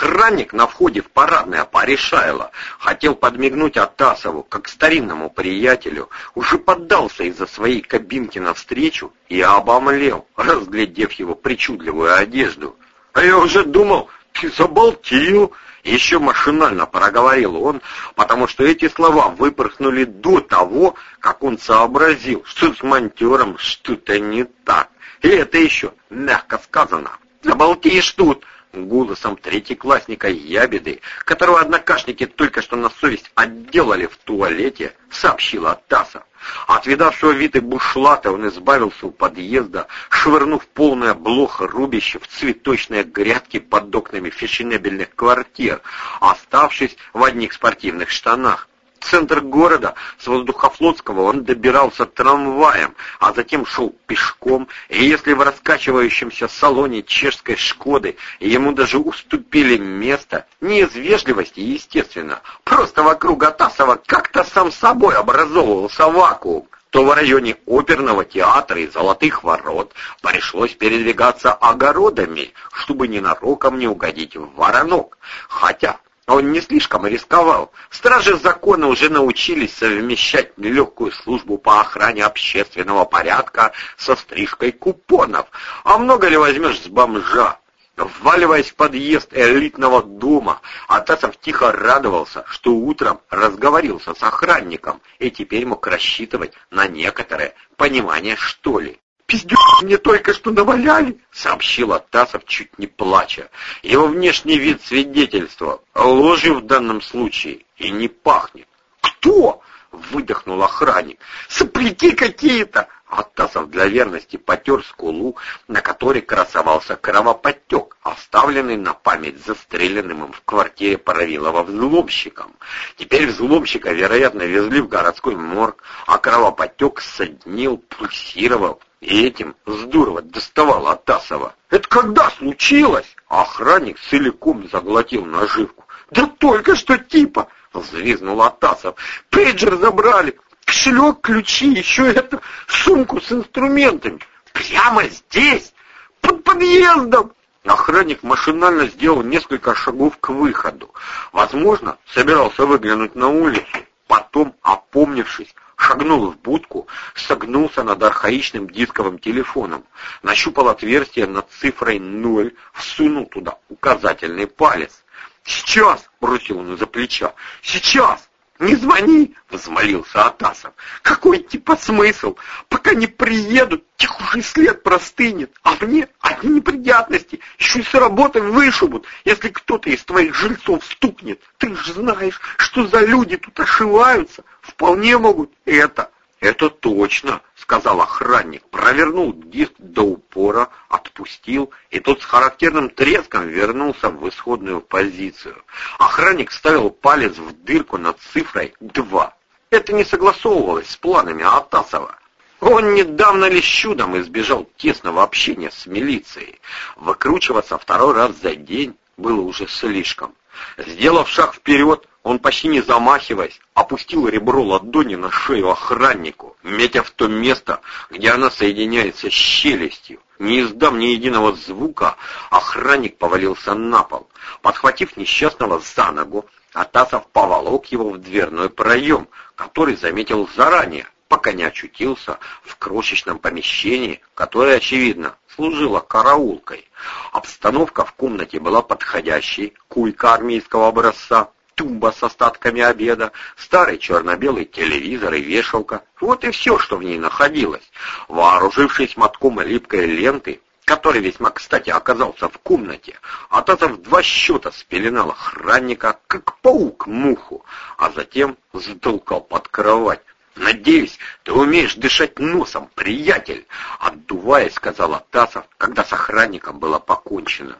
Охранник на входе в парадное порешайло. Хотел подмигнуть Атасову, как старинному приятелю. Уже поддался из-за своей кабинки навстречу и обомлел, разглядев его причудливую одежду. «А я уже думал, ты заболтил!» Еще машинально проговорил он, потому что эти слова выпорхнули до того, как он сообразил, что с монтером что-то не так. И это еще мягко сказано. «Заболтишь тут!» Голосом третьеклассника Ябеды, которого однокашники только что на совесть отделали в туалете, сообщила Таса. От видавшего виды бушлата он избавился у подъезда, швырнув полное блох рубище в цветочные грядки под окнами фешенебельных квартир, оставшись в одних спортивных штанах центр города с Воздухофлотского он добирался трамваем, а затем шел пешком, и если в раскачивающемся салоне чешской «Шкоды» ему даже уступили место, не из вежливости, естественно, просто вокруг Атасова как-то сам собой образовывался вакуум, то в районе оперного театра и золотых ворот пришлось передвигаться огородами, чтобы ненароком не угодить в воронок. Хотя он не слишком рисковал. Стражи закона уже научились совмещать легкую службу по охране общественного порядка со стрижкой купонов. А много ли возьмешь с бомжа? Вваливаясь в подъезд элитного дома, Атасов тихо радовался, что утром разговорился с охранником и теперь мог рассчитывать на некоторое понимание, что ли. «Пиздец, мне только что наваляли!» — сообщил Тасов, чуть не плача. Его внешний вид свидетельствовал. Ложью в данном случае и не пахнет. «Кто?» — выдохнул охранник. «Сопляки какие-то!» Аттасов для верности потер скулу, на которой красовался кровоподтек, оставленный на память застреленным им в квартире Паравилова взломщиком. Теперь взломщика, вероятно, везли в городской морг, а кровоподтек соднил, пульсировал, и этим здорово доставал Атасова. «Это когда случилось?» Охранник целиком заглотил наживку. «Да только что типа!» — взвизнул Атасов. «Пейджер забрали, кошелек, ключи, еще это, сумку с инструментами. Прямо здесь, под подъездом!» Охранник машинально сделал несколько шагов к выходу. Возможно, собирался выглянуть на улицу. Потом, опомнившись, шагнул в будку, согнулся над архаичным дисковым телефоном, нащупал отверстие над цифрой ноль, всунул туда указательный палец. «Сейчас!» — бросил он из-за плеча. «Сейчас!» «Не звони!» — взмолился Атасов. «Какой типа смысл? Пока не приедут, тех уже след простынет, а мне одни неприятности, еще и с работы вышибут, если кто-то из твоих жильцов стукнет. Ты же знаешь, что за люди тут ошиваются, вполне могут это». «Это точно», — сказал охранник, провернул диск до упора, отпустил, и тот с характерным треском вернулся в исходную позицию. Охранник ставил палец в дырку над цифрой 2. Это не согласовывалось с планами Атасова. Он недавно лишь чудом избежал тесного общения с милицией. Выкручиваться второй раз за день было уже слишком. Сделав шаг вперед, он, почти не замахиваясь, опустил ребро ладони на шею охраннику, метя в то место, где она соединяется с челюстью. Не издав ни единого звука, охранник повалился на пол. Подхватив несчастного за ногу, Атасов поволок его в дверной проем, который заметил заранее, пока не очутился в крошечном помещении, которое, очевидно, служило караулкой. Обстановка в комнате была подходящей, куйка армейского образца, тумба с остатками обеда, старый черно-белый телевизор и вешалка. Вот и все, что в ней находилось. Вооружившись мотком липкой ленты, который весьма кстати оказался в комнате, Атасов два счета спеленал охранника, как паук муху, а затем затолкал под кровать. «Надеюсь, ты умеешь дышать носом, приятель!» Отдуваясь, сказал Атасов, когда с охранником было покончено.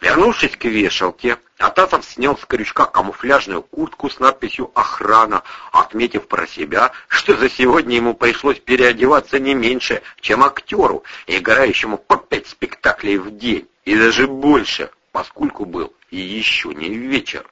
Вернувшись к вешалке, Атасов снял с крючка камуфляжную куртку с надписью «Охрана», отметив про себя, что за сегодня ему пришлось переодеваться не меньше, чем актеру, играющему по пять спектаклей в день, и даже больше, поскольку был и еще не вечер.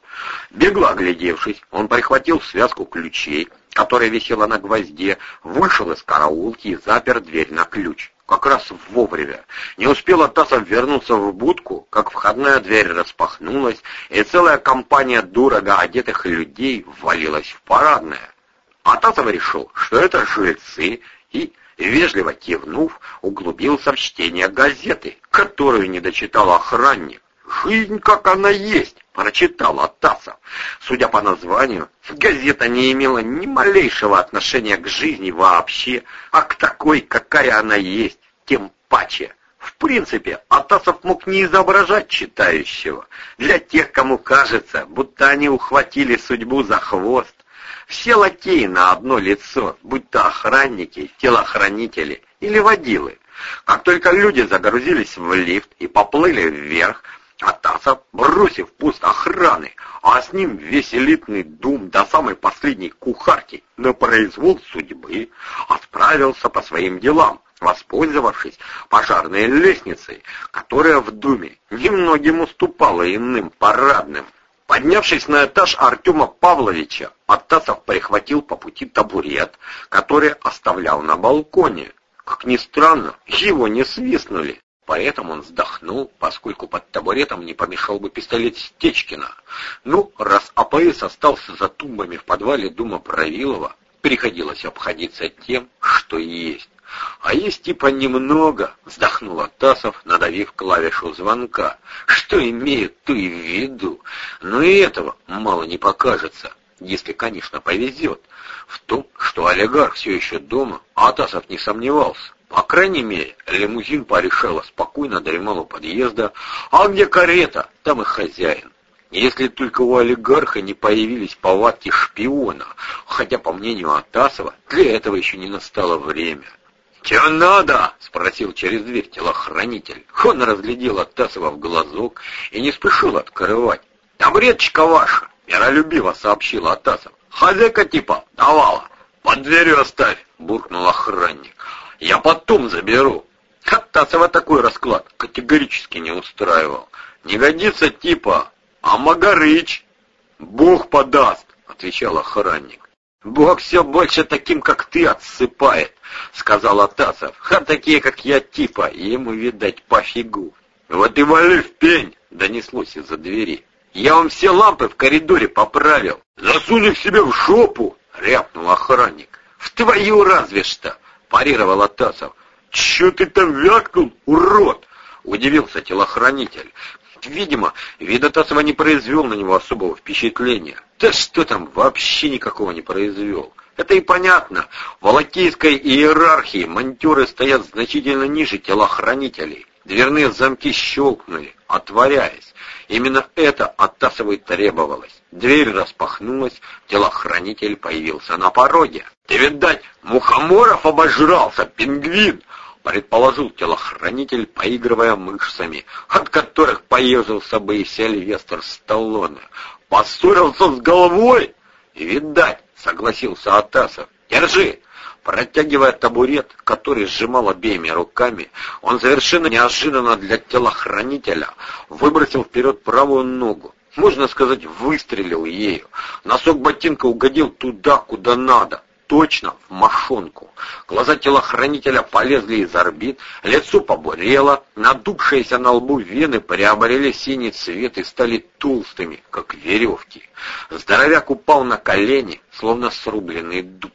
Бегло оглядевшись, он прихватил связку ключей, которая висела на гвозде, вышел из караулки и запер дверь на ключ. как раз вовремя. Не успел Атасов вернуться в будку, как входная дверь распахнулась, и целая компания дорого одетых людей ввалилась в парадное. Атасов решил, что это жильцы, и, вежливо кивнув, углубился в чтение газеты, которую не дочитал охранник. «Жизнь, как она есть», — прочитал Атасов. Судя по названию, газета не имела ни малейшего отношения к жизни вообще, а к такой, какая она есть, тем паче. В принципе, Атасов мог не изображать читающего. Для тех, кому кажется, будто они ухватили судьбу за хвост, все лакеи на одно лицо, будь то охранники, телохранители или водилы. Как только люди загрузились в лифт и поплыли вверх, Атасов, бросив пуст охраны, а с ним весь элитный дум до самой последней кухарки на произвол судьбы, отправился по своим делам, воспользовавшись пожарной лестницей, которая в думе немногим уступала иным парадным. Поднявшись на этаж Артема Павловича, Атасов прихватил по пути табурет, который оставлял на балконе. Как ни странно, его не свистнули. Поэтому он вздохнул, поскольку под табуретом не помешал бы пистолет Стечкина. Ну, раз АПС остался за тумбами в подвале Дума Правилова, приходилось обходиться тем, что есть. А есть типа немного, вздохнул Тасов, надавив клавишу звонка. Что имеют и в виду. Но и этого мало не покажется, если, конечно, повезет. В том, что олигарх все еще дома, Атасов не сомневался. По крайней мере, лимузин порешала спокойно дремал у подъезда, а где карета, там и хозяин. Если только у олигарха не появились повадки шпиона, хотя, по мнению Атасова, для этого еще не настало время. «Чего надо?» — спросил через дверь телохранитель. Он разглядел Атасова в глазок и не спешил открывать. «Табуреточка ваша!» — миролюбиво сообщил Атасов. «Хозяйка типа давала. Под дверью оставь!» — буркнул охранник. Я потом заберу. Катасова такой расклад категорически не устраивал. Не годится типа, а Магарыч. Бог подаст, отвечал охранник. Бог все больше таким, как ты, отсыпает, сказал Атасов. А такие, как я, типа, ему, видать, пофигу. Вот и вали в пень, донеслось из-за двери. Я вам все лампы в коридоре поправил. Засунь их себе в жопу, рявкнул охранник. В твою разве что парировал Атасов. «Чё ты там вякнул, урод?» — удивился телохранитель. Видимо, вид Атасова не произвел на него особого впечатления. Да что там, вообще никакого не произвел. Это и понятно. В волокейской иерархии монтеры стоят значительно ниже телохранителей. Дверные замки щелкнули, отворяясь. Именно это от Тасовой требовалось. Дверь распахнулась, телохранитель появился на пороге. «Ты, видать, мухоморов обожрался, пингвин!» предположил телохранитель, поигрывая мышцами, от которых поежился бы и Сильвестр Сталлоне. «Поссорился с головой?» «Видать», — согласился Атасов. «Держи!» Протягивая табурет, который сжимал обеими руками, он совершенно неожиданно для телохранителя выбросил вперед правую ногу. Можно сказать, выстрелил ею. Носок ботинка угодил туда, куда надо. Точно, в мошонку. Глаза телохранителя полезли из орбит, лицо побурело, надувшиеся на лбу вены приобрели синий цвет и стали толстыми, как веревки. Здоровяк упал на колени, словно срубленный дуб.